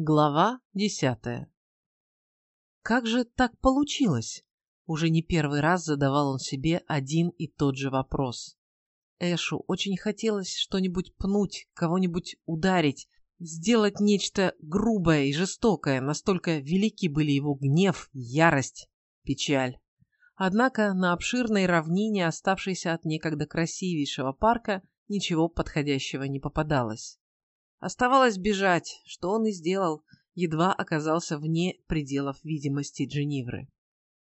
Глава десятая. Как же так получилось? Уже не первый раз задавал он себе один и тот же вопрос. Эшу очень хотелось что-нибудь пнуть, кого-нибудь ударить, сделать нечто грубое и жестокое, настолько велики были его гнев, ярость, печаль. Однако на обширной равнине, оставшейся от некогда красивейшего парка, ничего подходящего не попадалось. Оставалось бежать, что он и сделал, едва оказался вне пределов видимости Дженевры.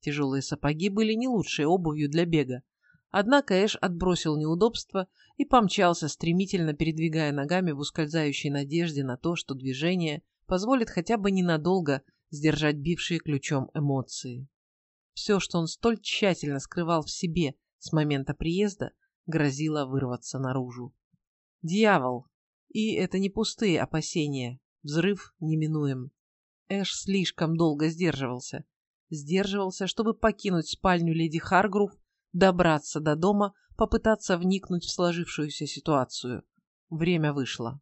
Тяжелые сапоги были не лучшей обувью для бега, однако Эш отбросил неудобства и помчался, стремительно передвигая ногами в ускользающей надежде на то, что движение позволит хотя бы ненадолго сдержать бившие ключом эмоции. Все, что он столь тщательно скрывал в себе с момента приезда, грозило вырваться наружу. Дьявол, и это не пустые опасения. Взрыв неминуем. Эш слишком долго сдерживался. Сдерживался, чтобы покинуть спальню леди Харгрув, добраться до дома, попытаться вникнуть в сложившуюся ситуацию. Время вышло.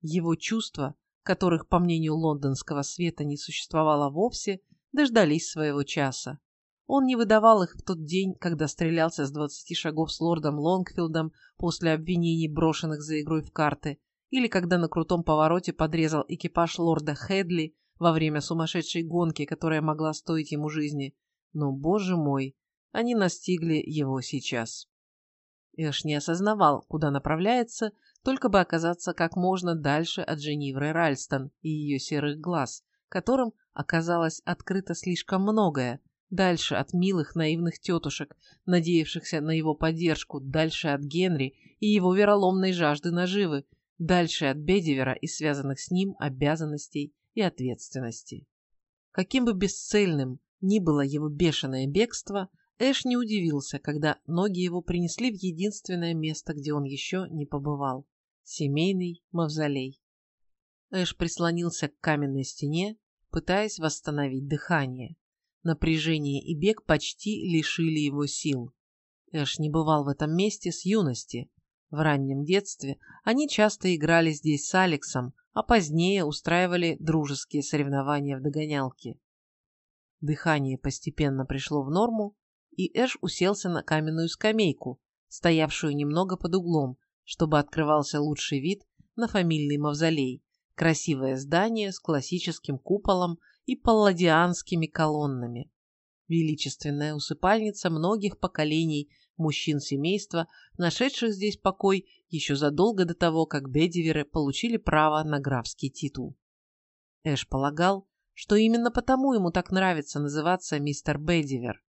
Его чувства, которых, по мнению лондонского света, не существовало вовсе, дождались своего часа. Он не выдавал их в тот день, когда стрелялся с двадцати шагов с лордом Лонгфилдом после обвинений, брошенных за игрой в карты, или когда на крутом повороте подрезал экипаж лорда Хедли во время сумасшедшей гонки, которая могла стоить ему жизни. Но, боже мой, они настигли его сейчас. Эш не осознавал, куда направляется, только бы оказаться как можно дальше от Женивры Ральстон и ее серых глаз, которым оказалось открыто слишком многое, дальше от милых наивных тетушек, надеявшихся на его поддержку, дальше от Генри и его вероломной жажды наживы, дальше от Бедивера и связанных с ним обязанностей и ответственности. Каким бы бесцельным ни было его бешеное бегство, Эш не удивился, когда ноги его принесли в единственное место, где он еще не побывал – семейный мавзолей. Эш прислонился к каменной стене, пытаясь восстановить дыхание. Напряжение и бег почти лишили его сил. Эш не бывал в этом месте с юности, в раннем детстве они часто играли здесь с Алексом, а позднее устраивали дружеские соревнования в догонялке. Дыхание постепенно пришло в норму, и Эш уселся на каменную скамейку, стоявшую немного под углом, чтобы открывался лучший вид на фамильный мавзолей, красивое здание с классическим куполом и палладианскими колоннами. Величественная усыпальница многих поколений мужчин семейства, нашедших здесь покой еще задолго до того, как Бедиверы получили право на графский титул. Эш полагал, что именно потому ему так нравится называться мистер Бедивер.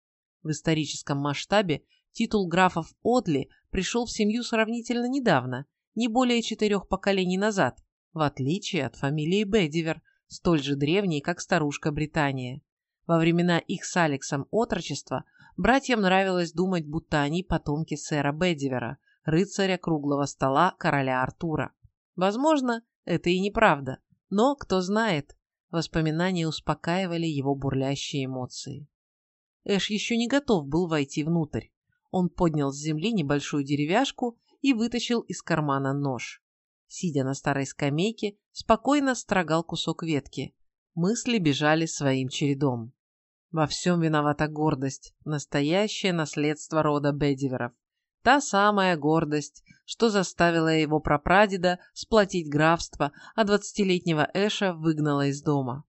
В историческом масштабе титул графов Одли пришел в семью сравнительно недавно, не более четырех поколений назад, в отличие от фамилии Бедивер, столь же древней, как старушка Британия. Во времена их с Алексом отрочества Братьям нравилось думать, будто они потомки сэра Бедивера, рыцаря круглого стола короля Артура. Возможно, это и неправда, но, кто знает, воспоминания успокаивали его бурлящие эмоции. Эш еще не готов был войти внутрь. Он поднял с земли небольшую деревяшку и вытащил из кармана нож. Сидя на старой скамейке, спокойно строгал кусок ветки. Мысли бежали своим чередом. Во всем виновата гордость, настоящее наследство рода Бедиверов. Та самая гордость, что заставила его прапрадеда сплотить графство, а двадцатилетнего Эша выгнала из дома.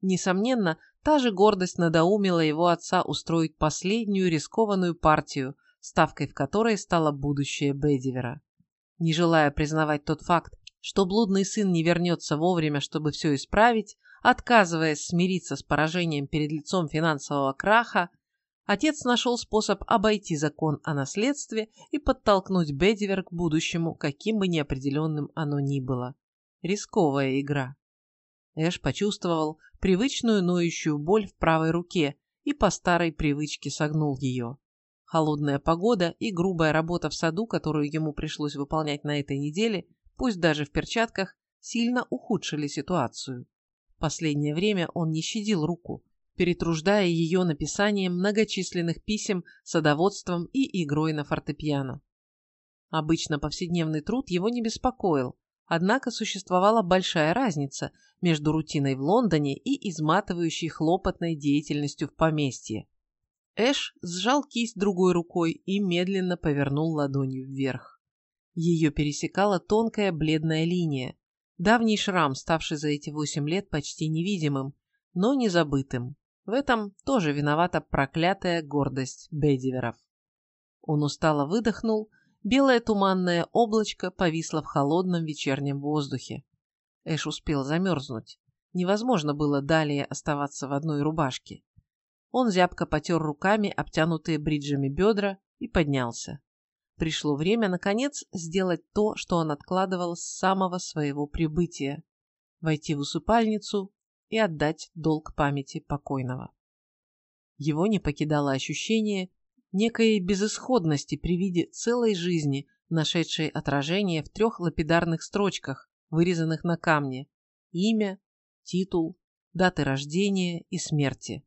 Несомненно, та же гордость надоумила его отца устроить последнюю рискованную партию, ставкой в которой стало будущее Бедивера. Не желая признавать тот факт, что блудный сын не вернется вовремя, чтобы все исправить, Отказываясь смириться с поражением перед лицом финансового краха, отец нашел способ обойти закон о наследстве и подтолкнуть Бедивер к будущему, каким бы неопределенным оно ни было. Рисковая игра. Эш почувствовал привычную ноющую боль в правой руке и по старой привычке согнул ее. Холодная погода и грубая работа в саду, которую ему пришлось выполнять на этой неделе, пусть даже в перчатках, сильно ухудшили ситуацию. Последнее время он не щадил руку, перетруждая ее написанием многочисленных писем, садоводством и игрой на фортепиано. Обычно повседневный труд его не беспокоил, Однако существовала большая разница между рутиной в Лондоне и изматывающей хлопотной деятельностью в поместье. Эш сжал кисть другой рукой и медленно повернул ладонью вверх. Ее пересекала тонкая бледная линия, давний шрам, ставший за эти восемь лет почти невидимым, но не забытым. В этом тоже виновата проклятая гордость Бедиверов. Он устало выдохнул, белое туманное облачко повисло в холодном вечернем воздухе. Эш успел замерзнуть. Невозможно было далее оставаться в одной рубашке. Он зябко потер руками обтянутые бриджами бедра и поднялся. Пришло время, наконец, сделать то, что он откладывал с самого своего прибытия – войти в усыпальницу и отдать долг памяти покойного. Его не покидало ощущение некой безысходности при виде целой жизни, нашедшей отражение в трех лапидарных строчках, вырезанных на камне – имя, титул, даты рождения и смерти.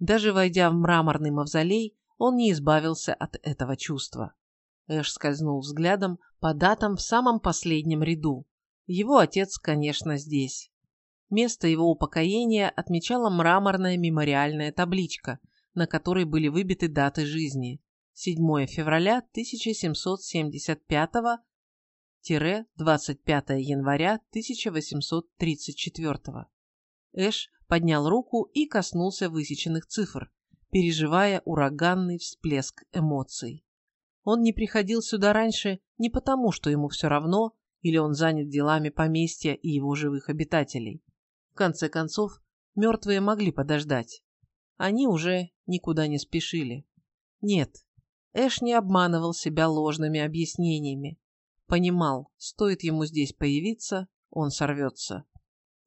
Даже войдя в мраморный мавзолей, он не избавился от этого чувства. Эш скользнул взглядом по датам в самом последнем ряду. Его отец, конечно, здесь. Место его упокоения отмечала мраморная мемориальная табличка, на которой были выбиты даты жизни. 7 февраля 1775 25 января 1834 Эш поднял руку и коснулся высеченных цифр, переживая ураганный всплеск эмоций. Он не приходил сюда раньше не потому, что ему все равно, или он занят делами поместья и его живых обитателей. В конце концов, мертвые могли подождать. Они уже никуда не спешили. Нет, Эш не обманывал себя ложными объяснениями. Понимал, стоит ему здесь появиться, он сорвется.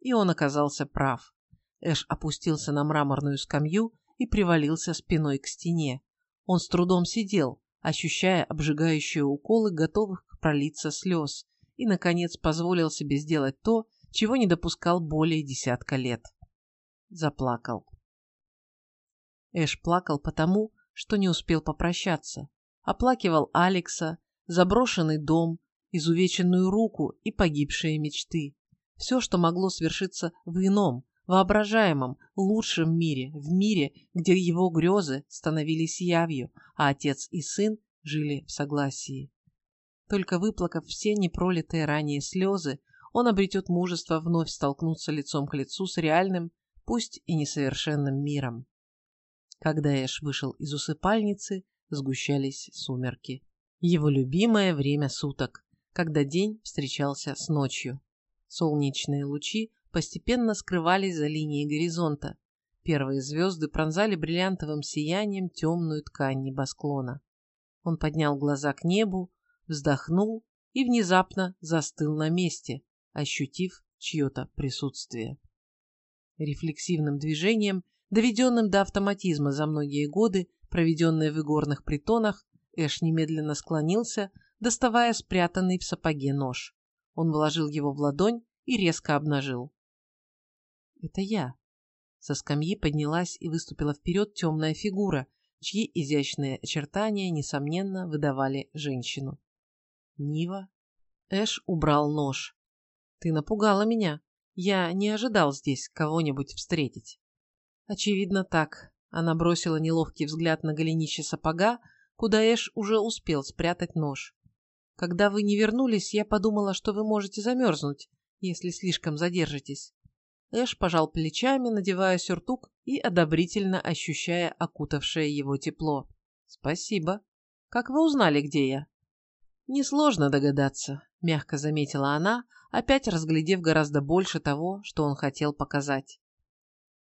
И он оказался прав. Эш опустился на мраморную скамью и привалился спиной к стене. Он с трудом сидел, ощущая обжигающие уколы, готовых пролиться слез, и, наконец, позволил себе сделать то, чего не допускал более десятка лет. Заплакал. Эш плакал потому, что не успел попрощаться. Оплакивал Алекса, заброшенный дом, изувеченную руку и погибшие мечты. Все, что могло свершиться в ином, воображаемом, лучшем мире, в мире, где его грезы становились явью, а отец и сын жили в согласии. Только выплакав все непролитые ранее слезы, он обретет мужество вновь столкнуться лицом к лицу с реальным, пусть и несовершенным миром. Когда Эш вышел из усыпальницы, сгущались сумерки. Его любимое время суток, когда день встречался с ночью. Солнечные лучи постепенно скрывались за линией горизонта. Первые звезды пронзали бриллиантовым сиянием темную ткань небосклона. Он поднял глаза к небу, вздохнул и внезапно застыл на месте, ощутив чье-то присутствие. Рефлексивным движением, доведенным до автоматизма за многие годы, проведенные в игорных притонах, Эш немедленно склонился, доставая спрятанный в сапоге нож. Он вложил его в ладонь и резко обнажил. Это я. Со скамьи поднялась и выступила вперед темная фигура, чьи изящные очертания, несомненно, выдавали женщину. Нива. Эш убрал нож. Ты напугала меня. Я не ожидал здесь кого-нибудь встретить. Очевидно так. Она бросила неловкий взгляд на голенище сапога, куда Эш уже успел спрятать нож. Когда вы не вернулись, я подумала, что вы можете замерзнуть, если слишком задержитесь. Эш пожал плечами, надевая сюртук и одобрительно ощущая окутавшее его тепло. «Спасибо. Как вы узнали, где я?» «Несложно догадаться», — мягко заметила она, опять разглядев гораздо больше того, что он хотел показать.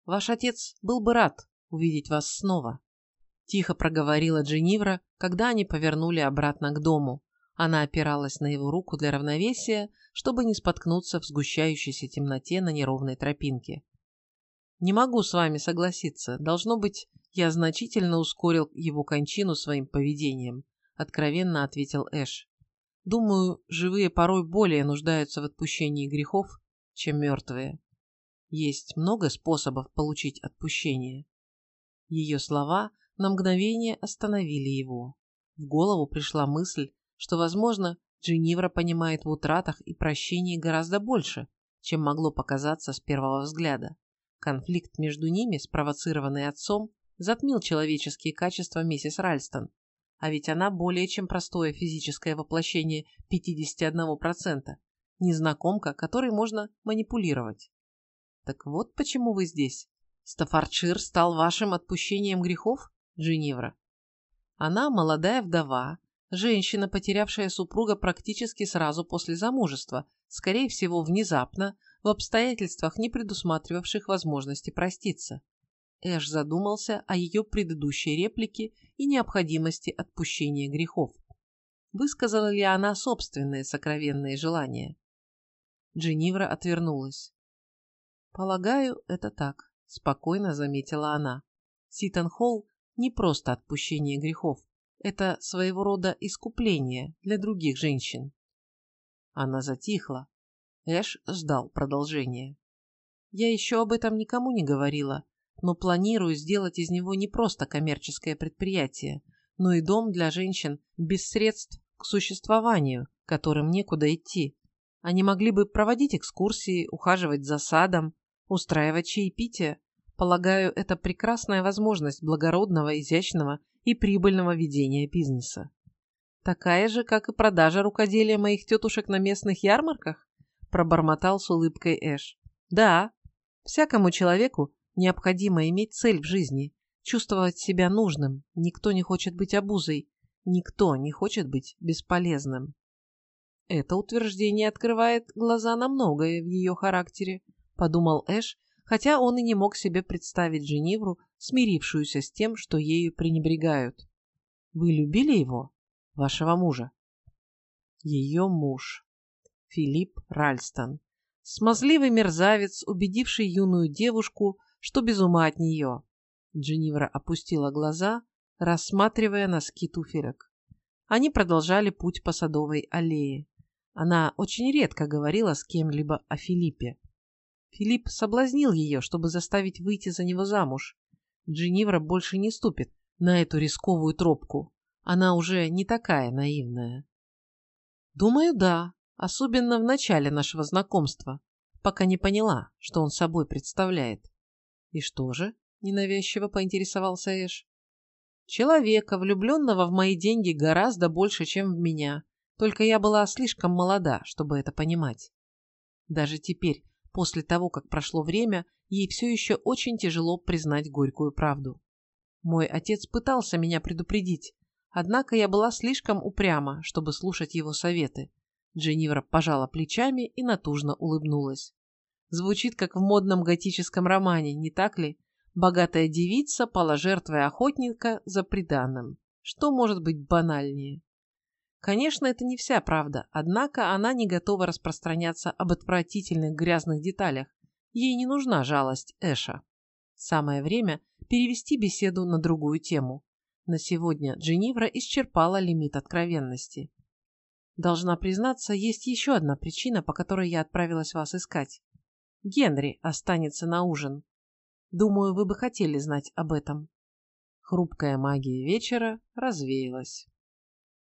«Ваш отец был бы рад увидеть вас снова», — тихо проговорила Дженнивра, когда они повернули обратно к дому. Она опиралась на его руку для равновесия, чтобы не споткнуться в сгущающейся темноте на неровной тропинке. «Не могу с вами согласиться. Должно быть, я значительно ускорил его кончину своим поведением», — откровенно ответил Эш. «Думаю, живые порой более нуждаются в отпущении грехов, чем мертвые. Есть много способов получить отпущение». Ее слова на мгновение остановили его. В голову пришла мысль, что, возможно, Дженнивра понимает в утратах и прощении гораздо больше, чем могло показаться с первого взгляда. Конфликт между ними, спровоцированный отцом, затмил человеческие качества миссис Ральстон, а ведь она более чем простое физическое воплощение 51%, незнакомка, которой можно манипулировать. Так вот почему вы здесь. Стаффордшир стал вашим отпущением грехов, Дженевра? Она молодая вдова, женщина, потерявшая супруга практически сразу после замужества, скорее всего, внезапно, в обстоятельствах, не предусматривавших возможности проститься. Эш задумался о ее предыдущей реплике и необходимости отпущения грехов. Высказала ли она собственные сокровенные желания? Дженнивра отвернулась. «Полагаю, это так», — спокойно заметила она. «Ситон Холл не просто отпущение грехов. Это своего рода искупление для других женщин». Она затихла. Эш ждал продолжения. «Я еще об этом никому не говорила, но планирую сделать из него не просто коммерческое предприятие, но и дом для женщин без средств к существованию, которым некуда идти. Они могли бы проводить экскурсии, ухаживать за садом, устраивать чаепитие. Полагаю, это прекрасная возможность благородного, изящного и прибыльного ведения бизнеса. Такая же, как и продажа рукоделия моих тетушек на местных ярмарках? Пробормотал с улыбкой Эш. Да, всякому человеку Необходимо иметь цель в жизни, чувствовать себя нужным. Никто не хочет быть обузой. Никто не хочет быть бесполезным. Это утверждение открывает глаза на многое в ее характере, подумал Эш, хотя он и не мог себе представить Женевру, смирившуюся с тем, что ею пренебрегают. Вы любили его, вашего мужа? Ее муж. Филипп Ральстон. Смазливый мерзавец, убедивший юную девушку что без ума от нее. Дженнивра опустила глаза, рассматривая носки туфелек. Они продолжали путь по садовой аллее. Она очень редко говорила с кем-либо о Филиппе. Филипп соблазнил ее, чтобы заставить выйти за него замуж. Дженнивра больше не ступит на эту рисковую тропку. Она уже не такая наивная. Думаю, да, особенно в начале нашего знакомства, пока не поняла, что он собой представляет. «И что же?» – ненавязчиво поинтересовался Эш. «Человека, влюбленного в мои деньги гораздо больше, чем в меня. Только я была слишком молода, чтобы это понимать. Даже теперь, после того, как прошло время, ей все еще очень тяжело признать горькую правду. Мой отец пытался меня предупредить, однако я была слишком упряма, чтобы слушать его советы. Дженнивра пожала плечами и натужно улыбнулась. Звучит как в модном готическом романе, не так ли? Богатая девица пала жертвой охотника за приданным. Что может быть банальнее? Конечно, это не вся правда, однако она не готова распространяться об отвратительных грязных деталях. Ей не нужна жалость Эша. Самое время перевести беседу на другую тему. На сегодня Дженнивра исчерпала лимит откровенности. Должна признаться, есть еще одна причина, по которой я отправилась вас искать. Генри останется на ужин. Думаю, вы бы хотели знать об этом. Хрупкая магия вечера развеялась.